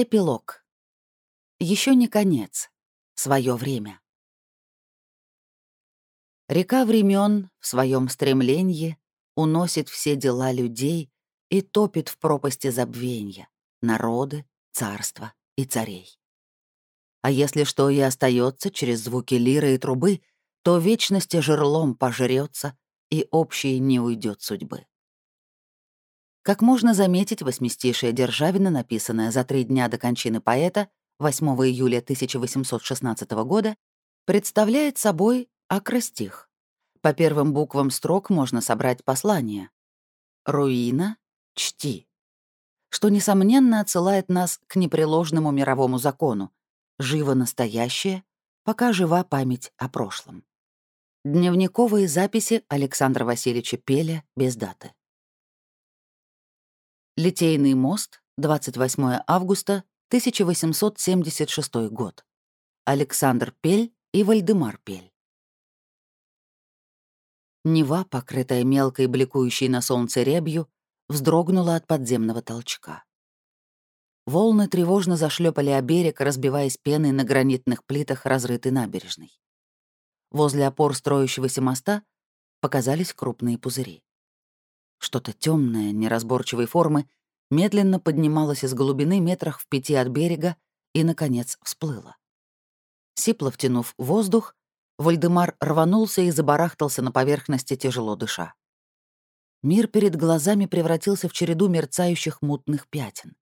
Эпилог. Еще не конец. Свое время. Река времен в своем стремлении уносит все дела людей и топит в пропасти забвенья народы, царства и царей. А если что и остается через звуки лиры и трубы, то вечности жерлом пожрется и общей не уйдет судьбы. Как можно заметить, восьмистишее Державина, написанное за три дня до кончины поэта, 8 июля 1816 года, представляет собой акростих. По первым буквам строк можно собрать послание. «Руина, чти», что, несомненно, отсылает нас к непреложному мировому закону «Живо настоящее, пока жива память о прошлом». Дневниковые записи Александра Васильевича Пеля без даты. Литейный мост, 28 августа 1876 год. Александр Пель и Вальдемар Пель. Нева, покрытая мелкой бликующей на солнце рябью, вздрогнула от подземного толчка. Волны тревожно зашлепали о берег, разбиваясь пеной на гранитных плитах разрытой набережной. Возле опор строящегося моста показались крупные пузыри. Что-то темное, неразборчивой формы, медленно поднималось из глубины метрах в пяти от берега и, наконец, всплыло. Сипло втянув воздух, Вальдемар рванулся и забарахтался на поверхности, тяжело дыша. Мир перед глазами превратился в череду мерцающих мутных пятен.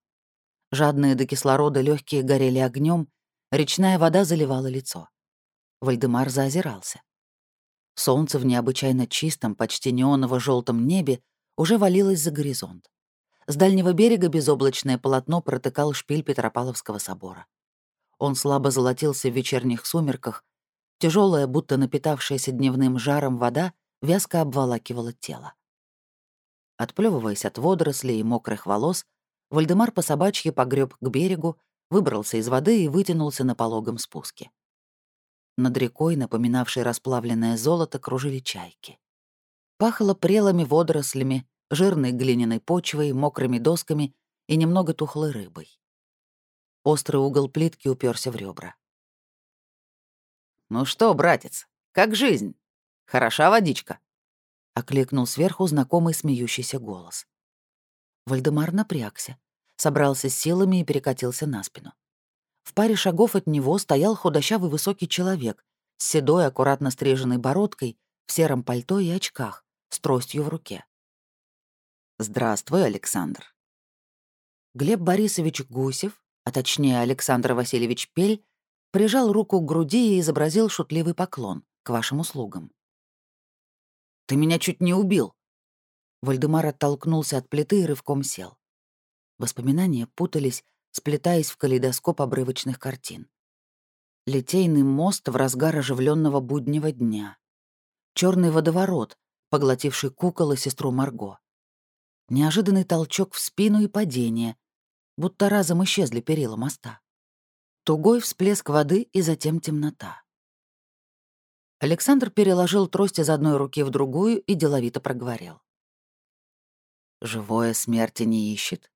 Жадные до кислорода легкие горели огнем, речная вода заливала лицо. Вальдемар заозирался. Солнце в необычайно чистом, почти неоново желтом небе уже валилось за горизонт. С дальнего берега безоблачное полотно протыкал шпиль Петропавловского собора. Он слабо золотился в вечерних сумерках, тяжелая, будто напитавшаяся дневным жаром вода, вязко обволакивала тело. Отплевываясь от водорослей и мокрых волос, Вальдемар по собачьи погреб к берегу, выбрался из воды и вытянулся на пологом спуске. Над рекой, напоминавшей расплавленное золото, кружили чайки. Пахло прелыми водорослями, жирной глиняной почвой, мокрыми досками и немного тухлой рыбой. Острый угол плитки уперся в ребра. «Ну что, братец, как жизнь? Хороша водичка?» — окликнул сверху знакомый смеющийся голос. Вальдемар напрягся, собрался с силами и перекатился на спину. В паре шагов от него стоял худощавый высокий человек с седой, аккуратно стриженной бородкой, в сером пальто и очках, с тростью в руке. «Здравствуй, Александр». Глеб Борисович Гусев, а точнее Александр Васильевич Пель, прижал руку к груди и изобразил шутливый поклон к вашим услугам. «Ты меня чуть не убил!» Вальдемар оттолкнулся от плиты и рывком сел. Воспоминания путались, сплетаясь в калейдоскоп обрывочных картин. Литейный мост в разгар оживленного буднего дня. черный водоворот, поглотивший кукол и сестру Марго. Неожиданный толчок в спину и падение, будто разом исчезли перила моста. Тугой всплеск воды и затем темнота. Александр переложил трость из одной руки в другую и деловито проговорил. «Живое смерти не ищет,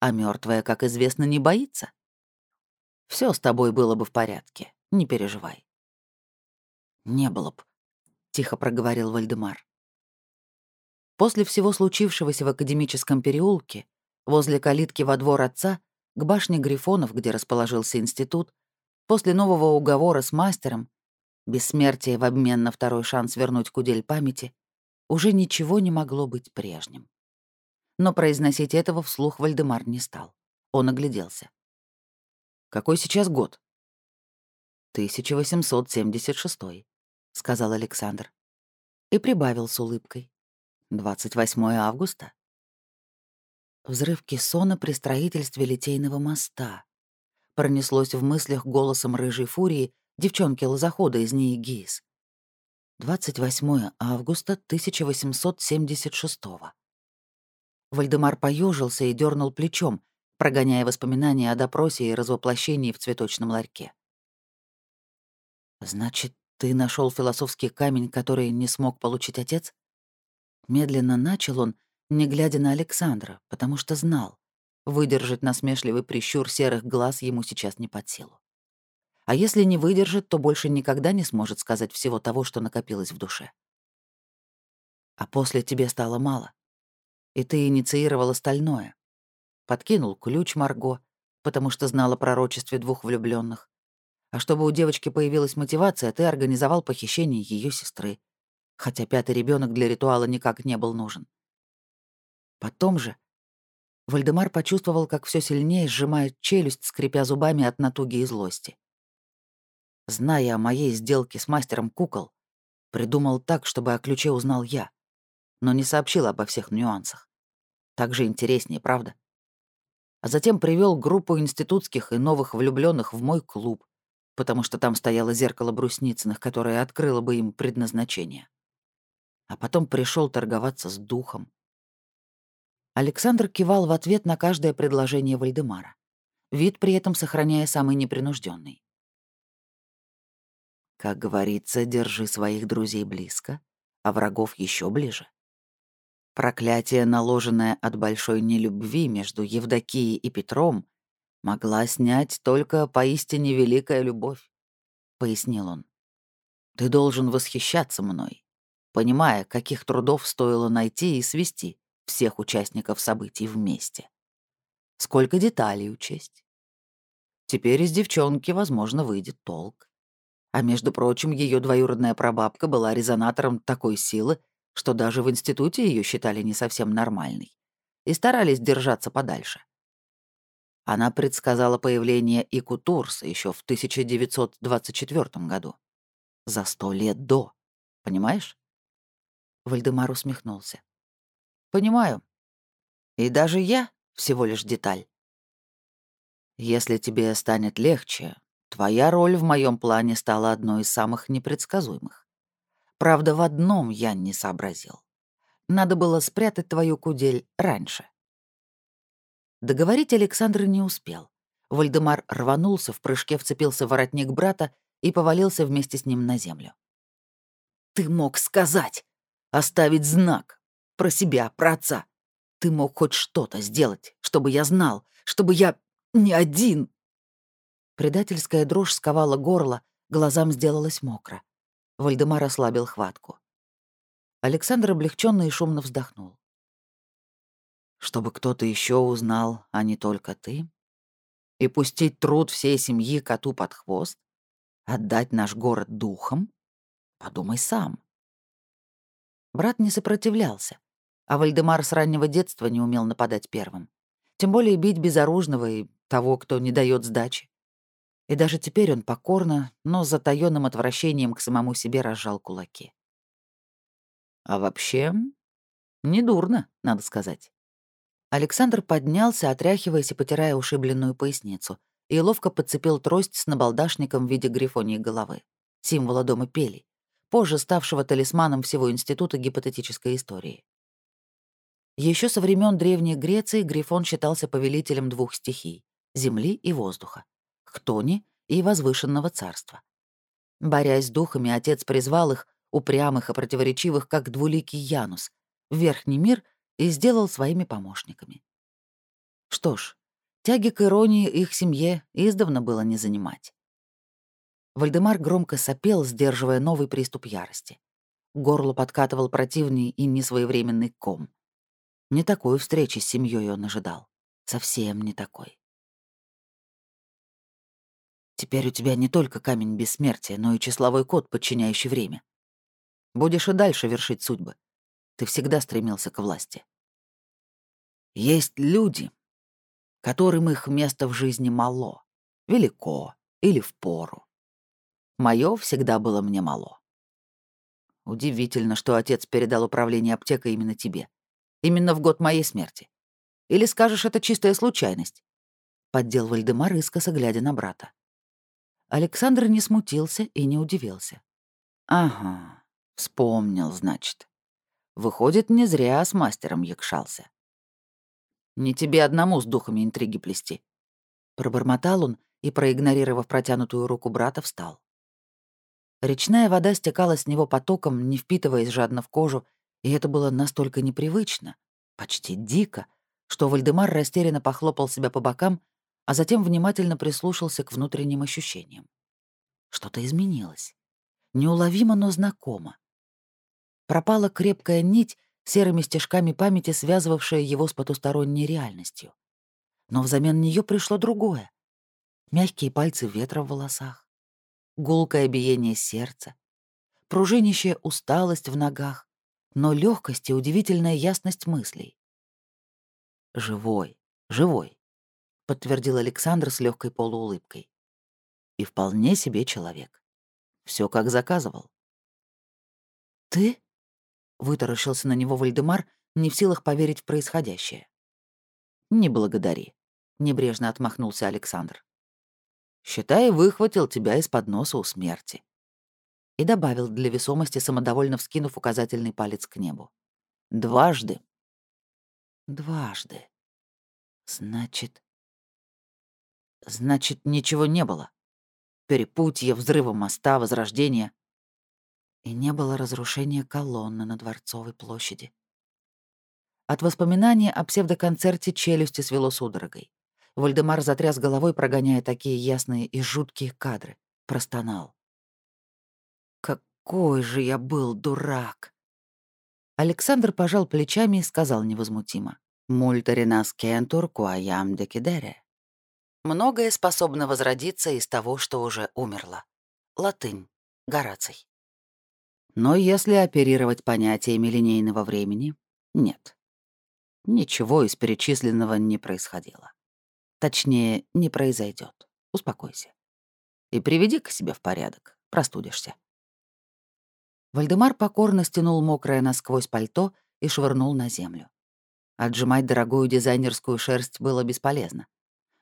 а мертвая, как известно, не боится. Все с тобой было бы в порядке, не переживай». «Не было б», — тихо проговорил Вальдемар. После всего случившегося в академическом переулке, возле калитки во двор отца, к башне Грифонов, где расположился институт, после нового уговора с мастером, бессмертие в обмен на второй шанс вернуть кудель памяти, уже ничего не могло быть прежним. Но произносить этого вслух Вальдемар не стал. Он огляделся. «Какой сейчас год?» «1876», — сказал Александр. И прибавил с улыбкой. 28 августа. Взрыв кессона при строительстве Литейного моста. Пронеслось в мыслях голосом рыжей фурии девчонки-лозохода из НИИ ГИС. 28 августа 1876 -го. Вальдемар поежился и дернул плечом, прогоняя воспоминания о допросе и развоплощении в цветочном ларьке. «Значит, ты нашел философский камень, который не смог получить отец?» Медленно начал он, не глядя на Александра, потому что знал. Выдержать насмешливый прищур серых глаз ему сейчас не под силу. А если не выдержит, то больше никогда не сможет сказать всего того, что накопилось в душе. А после тебе стало мало. И ты инициировал остальное. Подкинул ключ Марго, потому что знала о пророчестве двух влюбленных. А чтобы у девочки появилась мотивация, ты организовал похищение ее сестры, хотя пятый ребенок для ритуала никак не был нужен. Потом же Вальдемар почувствовал, как все сильнее сжимает челюсть, скрипя зубами от натуги и злости. Зная о моей сделке с мастером кукол, придумал так, чтобы о ключе узнал я, но не сообщил обо всех нюансах. Так же интереснее, правда? А затем привел группу институтских и новых влюбленных в мой клуб, потому что там стояло зеркало Брусницыных, которое открыло бы им предназначение. А потом пришел торговаться с духом. Александр кивал в ответ на каждое предложение Вальдемара, вид при этом сохраняя самый непринужденный. Как говорится, держи своих друзей близко, а врагов еще ближе. Проклятие, наложенное от большой нелюбви между Евдокией и Петром, могла снять только поистине великая любовь, — пояснил он. Ты должен восхищаться мной, понимая, каких трудов стоило найти и свести всех участников событий вместе. Сколько деталей учесть. Теперь из девчонки, возможно, выйдет толк. А между прочим, ее двоюродная прабабка была резонатором такой силы, что даже в институте ее считали не совсем нормальной и старались держаться подальше. Она предсказала появление Икутурса еще в 1924 году. За сто лет до. Понимаешь? Вальдемар усмехнулся. Понимаю. И даже я всего лишь деталь. Если тебе станет легче, твоя роль в моем плане стала одной из самых непредсказуемых. Правда, в одном я не сообразил. Надо было спрятать твою кудель раньше. Договорить Александр не успел. Вальдемар рванулся, в прыжке вцепился в воротник брата и повалился вместе с ним на землю. «Ты мог сказать! Оставить знак! Про себя, про отца! Ты мог хоть что-то сделать, чтобы я знал, чтобы я не один!» Предательская дрожь сковала горло, глазам сделалось мокро. Вальдемар ослабил хватку. Александр облегченно и шумно вздохнул чтобы кто-то еще узнал, а не только ты? И пустить труд всей семьи коту под хвост? Отдать наш город духом? Подумай сам. Брат не сопротивлялся, а Вальдемар с раннего детства не умел нападать первым. Тем более бить безоружного и того, кто не дает сдачи. И даже теперь он покорно, но с затаённым отвращением к самому себе разжал кулаки. А вообще, недурно, надо сказать. Александр поднялся, отряхиваясь и потирая ушибленную поясницу, и ловко подцепил трость с набалдашником в виде грифонии головы, символа дома Пели, позже ставшего талисманом всего Института гипотетической истории. Еще со времен Древней Греции Грифон считался повелителем двух стихий — земли и воздуха, хтони и возвышенного царства. Борясь с духами, отец призвал их, упрямых и противоречивых, как двуликий Янус, в верхний мир и сделал своими помощниками. Что ж, тяги к иронии их семье издавна было не занимать. Вальдемар громко сопел, сдерживая новый приступ ярости. Горло подкатывал противный и несвоевременный ком. Не такой встречи с семьей он ожидал. Совсем не такой. Теперь у тебя не только камень бессмертия, но и числовой код, подчиняющий время. Будешь и дальше вершить судьбы. Ты всегда стремился к власти. Есть люди, которым их место в жизни мало, велико или в Моё всегда было мне мало. Удивительно, что отец передал управление аптекой именно тебе. Именно в год моей смерти. Или скажешь, это чистая случайность?» Поддел Вальдемар, искоса глядя на брата. Александр не смутился и не удивился. «Ага, вспомнил, значит. Выходит, не зря с мастером якшался. Не тебе одному с духами интриги плести. Пробормотал он и, проигнорировав протянутую руку брата, встал. Речная вода стекала с него потоком, не впитываясь жадно в кожу, и это было настолько непривычно, почти дико, что Вальдемар растерянно похлопал себя по бокам, а затем внимательно прислушался к внутренним ощущениям. Что-то изменилось. Неуловимо, но знакомо. Пропала крепкая нить, серыми стежками памяти связывавшая его с потусторонней реальностью. Но взамен нее пришло другое. Мягкие пальцы ветра в волосах, гулкое биение сердца, пружинящая усталость в ногах, но легкость и удивительная ясность мыслей. «Живой, живой», — подтвердил Александр с легкой полуулыбкой. «И вполне себе человек. Все как заказывал». «Ты?» — вытаращился на него Вальдемар, не в силах поверить в происходящее. «Не благодари», — небрежно отмахнулся Александр. «Считай, выхватил тебя из-под носа у смерти». И добавил для весомости, самодовольно вскинув указательный палец к небу. «Дважды Дважды. Значит... Значит, ничего не было. Перепутье, взрыва моста, возрождения. И не было разрушения колонны на Дворцовой площади. От воспоминания о псевдоконцерте челюсти свело судорогой. Вальдемар затряс головой, прогоняя такие ясные и жуткие кадры. Простонал. «Какой же я был дурак!» Александр пожал плечами и сказал невозмутимо. «Мультаринас кентур куаям декидере». Многое способно возродиться из того, что уже умерло. Латынь. Гораций. Но если оперировать понятиями линейного времени, нет. Ничего из перечисленного не происходило. Точнее, не произойдет. Успокойся. И приведи к себе в порядок. Простудишься. Вальдемар покорно стянул мокрое насквозь пальто и швырнул на землю. Отжимать дорогую дизайнерскую шерсть было бесполезно.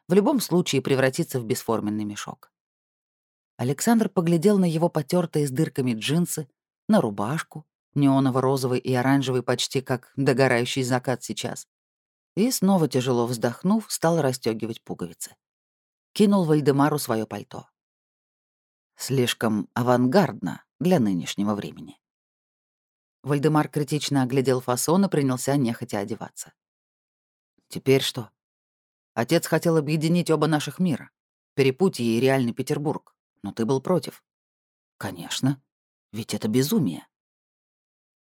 В любом случае превратиться в бесформенный мешок. Александр поглядел на его потертые с дырками джинсы, на рубашку, неоново-розовый и оранжевый почти как догорающий закат сейчас, и, снова тяжело вздохнув, стал расстегивать пуговицы. Кинул Вальдемару свое пальто. Слишком авангардно для нынешнего времени. Вальдемар критично оглядел фасон и принялся нехотя одеваться. «Теперь что? Отец хотел объединить оба наших мира, Перепутье и реальный Петербург, но ты был против». «Конечно, ведь это безумие».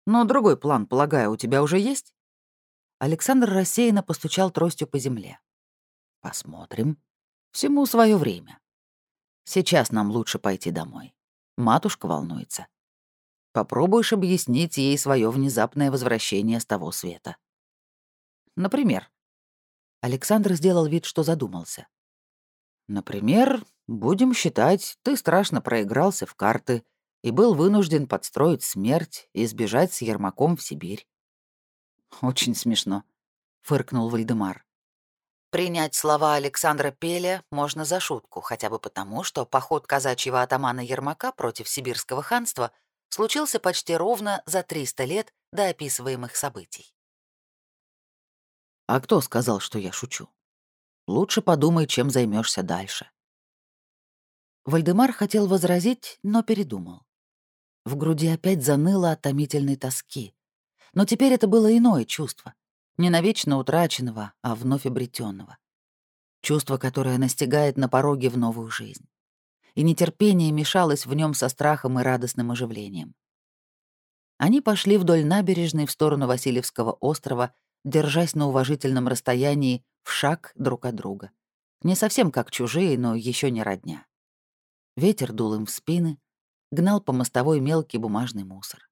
«Но другой план, полагаю, у тебя уже есть?» Александр рассеянно постучал тростью по земле. «Посмотрим. Всему свое время. Сейчас нам лучше пойти домой. Матушка волнуется. Попробуешь объяснить ей свое внезапное возвращение с того света. Например. Александр сделал вид, что задумался. Например, будем считать, ты страшно проигрался в карты и был вынужден подстроить смерть и сбежать с Ермаком в Сибирь. Очень смешно, фыркнул Вальдемар. Принять слова Александра Пеля можно за шутку, хотя бы потому, что поход казачьего атамана Ермака против сибирского ханства случился почти ровно за 300 лет до описываемых событий. «А кто сказал, что я шучу? Лучше подумай, чем займешься дальше». Вальдемар хотел возразить, но передумал. В груди опять заныло от томительной тоски. Но теперь это было иное чувство — не навечно утраченного, а вновь обретенного. Чувство, которое настигает на пороге в новую жизнь. И нетерпение мешалось в нем со страхом и радостным оживлением. Они пошли вдоль набережной в сторону Васильевского острова, держась на уважительном расстоянии в шаг друг от друга. Не совсем как чужие, но еще не родня. Ветер дул им в спины, гнал по мостовой мелкий бумажный мусор.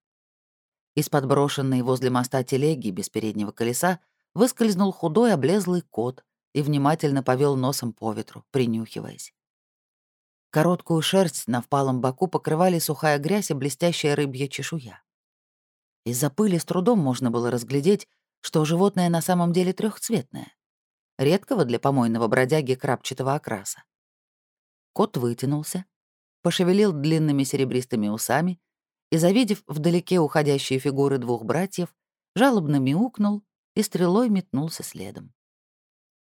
Из подброшенной возле моста телеги без переднего колеса выскользнул худой облезлый кот и внимательно повел носом по ветру, принюхиваясь. Короткую шерсть на впалом боку покрывали сухая грязь и блестящая рыбья чешуя. Из-за пыли с трудом можно было разглядеть, что животное на самом деле трехцветное, редкого для помойного бродяги крапчатого окраса. Кот вытянулся, пошевелил длинными серебристыми усами и, завидев вдалеке уходящие фигуры двух братьев, жалобно мяукнул и стрелой метнулся следом.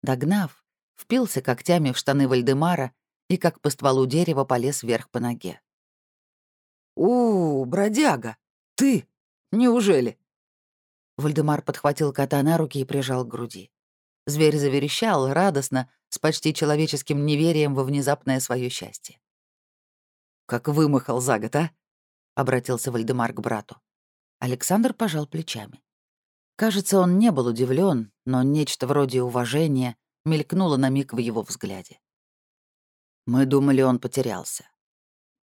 Догнав, впился когтями в штаны Вальдемара и, как по стволу дерева, полез вверх по ноге. «У, бродяга! Ты! Неужели?» Вальдемар подхватил кота на руки и прижал к груди. Зверь заверещал радостно, с почти человеческим неверием во внезапное свое счастье. «Как вымахал за год, а?» — обратился Вальдемар к брату. Александр пожал плечами. Кажется, он не был удивлен, но нечто вроде уважения мелькнуло на миг в его взгляде. Мы думали, он потерялся.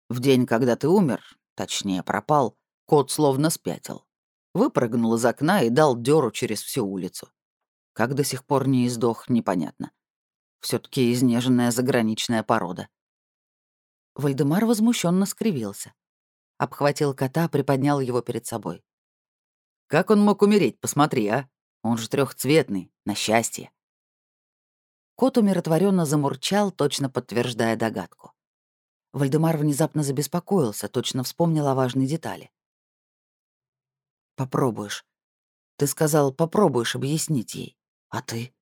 В день, когда ты умер, точнее, пропал, кот словно спятил. Выпрыгнул из окна и дал дёру через всю улицу. Как до сих пор не издох, непонятно. все таки изнеженная заграничная порода. Вальдемар возмущенно скривился. Обхватил кота, приподнял его перед собой. Как он мог умереть, посмотри, а? Он же трехцветный, на счастье. Кот умиротворенно замурчал, точно подтверждая догадку. Вальдемар внезапно забеспокоился, точно вспомнил о важной детали. «Попробуешь. Ты сказал, попробуешь объяснить ей. А ты?»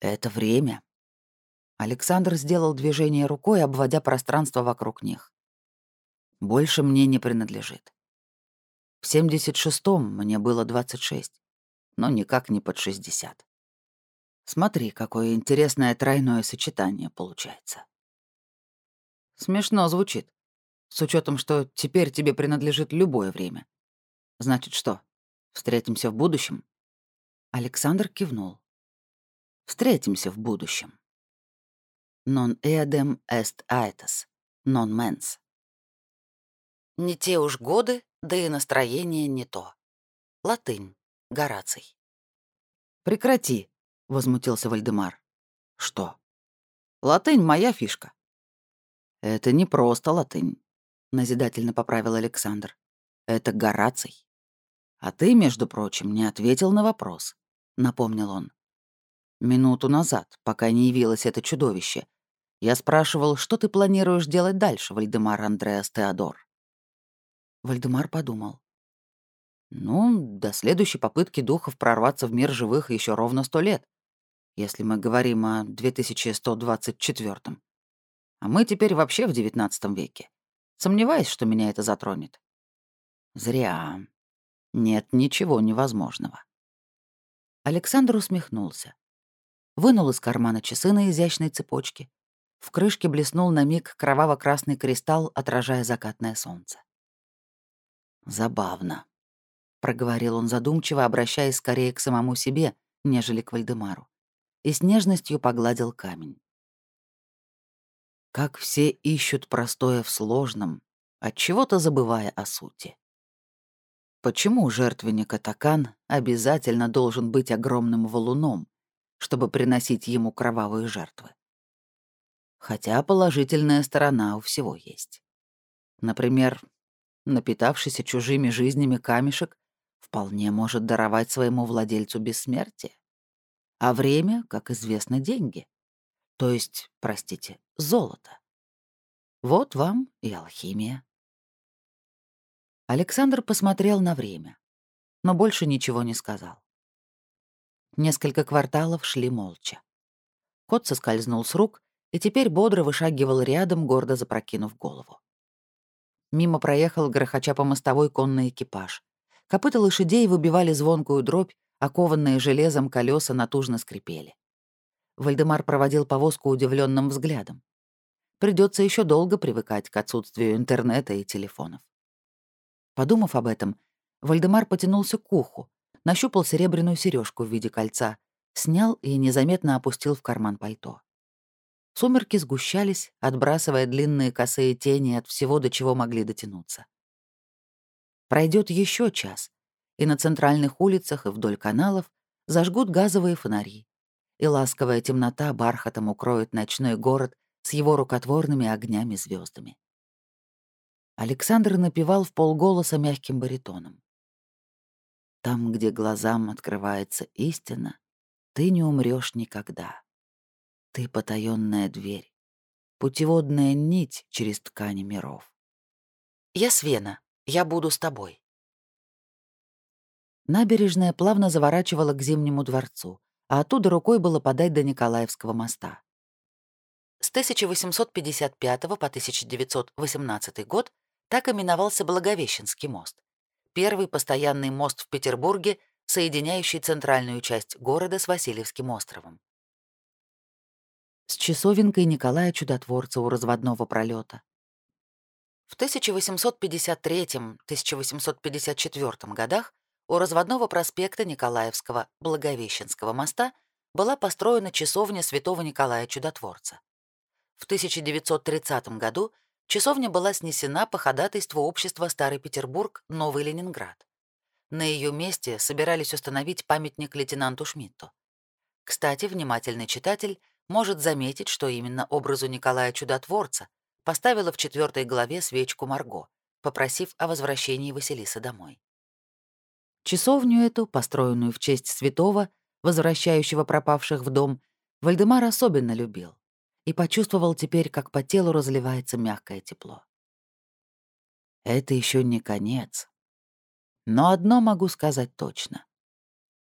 «Это время». Александр сделал движение рукой, обводя пространство вокруг них. «Больше мне не принадлежит. В 76-м мне было 26, но никак не под 60. Смотри, какое интересное тройное сочетание получается. Смешно звучит, с учетом, что теперь тебе принадлежит любое время. Значит что, встретимся в будущем? Александр кивнул. Встретимся в будущем. Non eadem est aetas, non mens. Не те уж годы, да и настроение не то. Латынь. Гораций. «Прекрати», — возмутился Вальдемар. «Что?» «Латынь — моя фишка». «Это не просто латынь», — назидательно поправил Александр. «Это Гораций. А ты, между прочим, не ответил на вопрос», — напомнил он. «Минуту назад, пока не явилось это чудовище, я спрашивал, что ты планируешь делать дальше, Вальдемар Андреас Теодор?» Вальдемар подумал. «Ну, до следующей попытки духов прорваться в мир живых еще ровно сто лет, если мы говорим о 2124 -м. А мы теперь вообще в девятнадцатом веке. Сомневаюсь, что меня это затронет». «Зря. Нет ничего невозможного». Александр усмехнулся. Вынул из кармана часы на изящной цепочке. В крышке блеснул на миг кроваво-красный кристалл, отражая закатное солнце. «Забавно», — проговорил он задумчиво, обращаясь скорее к самому себе, нежели к Вальдемару, и с нежностью погладил камень. Как все ищут простое в сложном, от чего то забывая о сути. Почему жертвенник Атакан обязательно должен быть огромным валуном, чтобы приносить ему кровавые жертвы? Хотя положительная сторона у всего есть. Например, напитавшийся чужими жизнями камешек вполне может даровать своему владельцу бессмертие. А время, как известно, деньги. То есть, простите, золото. Вот вам и алхимия. Александр посмотрел на время, но больше ничего не сказал. Несколько кварталов шли молча. Кот соскользнул с рук и теперь бодро вышагивал рядом, гордо запрокинув голову. Мимо проехал, грохоча по мостовой, конный экипаж. Копыта лошадей выбивали звонкую дробь, окованные железом колеса натужно скрипели. Вальдемар проводил повозку удивленным взглядом. Придется еще долго привыкать к отсутствию интернета и телефонов. Подумав об этом, Вальдемар потянулся к уху, нащупал серебряную сережку в виде кольца, снял и незаметно опустил в карман пальто. Сумерки сгущались, отбрасывая длинные косые тени от всего, до чего могли дотянуться. Пройдет еще час, и на центральных улицах и вдоль каналов зажгут газовые фонари, и ласковая темнота бархатом укроет ночной город с его рукотворными огнями звездами. Александр напевал в полголоса мягким баритоном. «Там, где глазам открывается истина, ты не умрешь никогда. Ты потаённая дверь, путеводная нить через ткани миров. Я Свена, я буду с тобой. Набережная плавно заворачивала к Зимнему дворцу, а оттуда рукой было подать до Николаевского моста. С 1855 по 1918 год так именовался Благовещенский мост. Первый постоянный мост в Петербурге соединяющий центральную часть города с Васильевским островом. С часовенкой Николая Чудотворца у разводного пролета. В 1853-1854 годах у разводного проспекта Николаевского Благовещенского моста была построена часовня святого Николая Чудотворца. В 1930 году часовня была снесена по ходатайству общества Старый Петербург, Новый Ленинград. На ее месте собирались установить памятник лейтенанту Шмидту. Кстати, внимательный читатель может заметить, что именно образу Николая Чудотворца поставила в четвертой главе свечку Марго, попросив о возвращении Василисы домой. Часовню эту, построенную в честь святого, возвращающего пропавших в дом, Вальдемар особенно любил и почувствовал теперь, как по телу разливается мягкое тепло. Это еще не конец. Но одно могу сказать точно.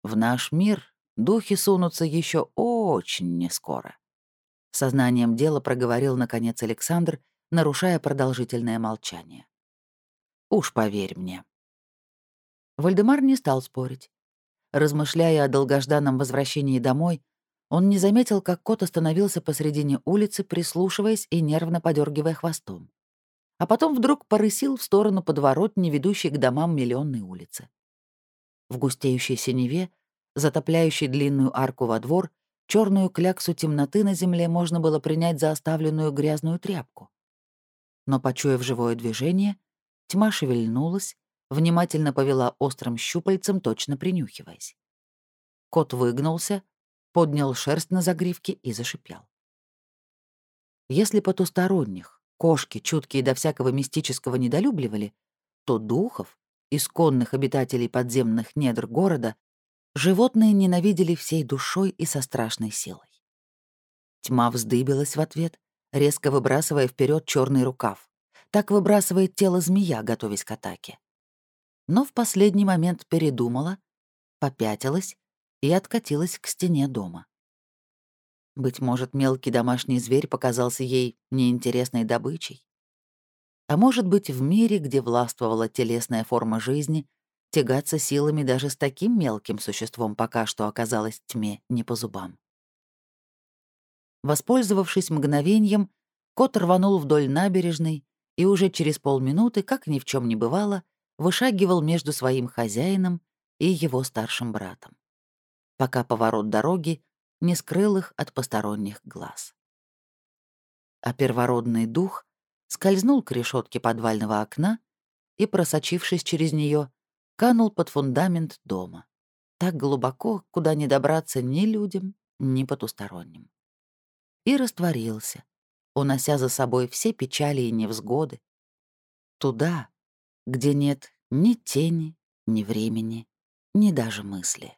В наш мир духи сунутся еще очень нескоро. Со знанием дела проговорил, наконец, Александр, нарушая продолжительное молчание. «Уж поверь мне, Вальдемар не стал спорить. Размышляя о долгожданном возвращении домой, он не заметил, как кот остановился посредине улицы, прислушиваясь и нервно подергивая хвостом. А потом вдруг порысил в сторону подворотни, ведущей к домам миллионной улицы. В густеющей синеве, затопляющей длинную арку во двор, черную кляксу темноты на земле можно было принять за оставленную грязную тряпку. Но, почуяв живое движение, тьма шевельнулась, внимательно повела острым щупальцем, точно принюхиваясь. Кот выгнулся, поднял шерсть на загривке и зашипел. Если потусторонних кошки, чуткие до всякого мистического, недолюбливали, то духов, исконных обитателей подземных недр города, животные ненавидели всей душой и со страшной силой. Тьма вздыбилась в ответ, резко выбрасывая вперед черный рукав. Так выбрасывает тело змея, готовясь к атаке но в последний момент передумала, попятилась и откатилась к стене дома. Быть может, мелкий домашний зверь показался ей неинтересной добычей? А может быть, в мире, где властвовала телесная форма жизни, тягаться силами даже с таким мелким существом пока что оказалось тьме не по зубам. Воспользовавшись мгновением, кот рванул вдоль набережной и уже через полминуты, как ни в чем не бывало, вышагивал между своим хозяином и его старшим братом, пока поворот дороги не скрыл их от посторонних глаз. А первородный дух скользнул к решетке подвального окна и, просочившись через нее, канул под фундамент дома, так глубоко, куда не добраться ни людям, ни потусторонним. И растворился, унося за собой все печали и невзгоды, туда, где нет ни тени, ни времени, ни даже мысли.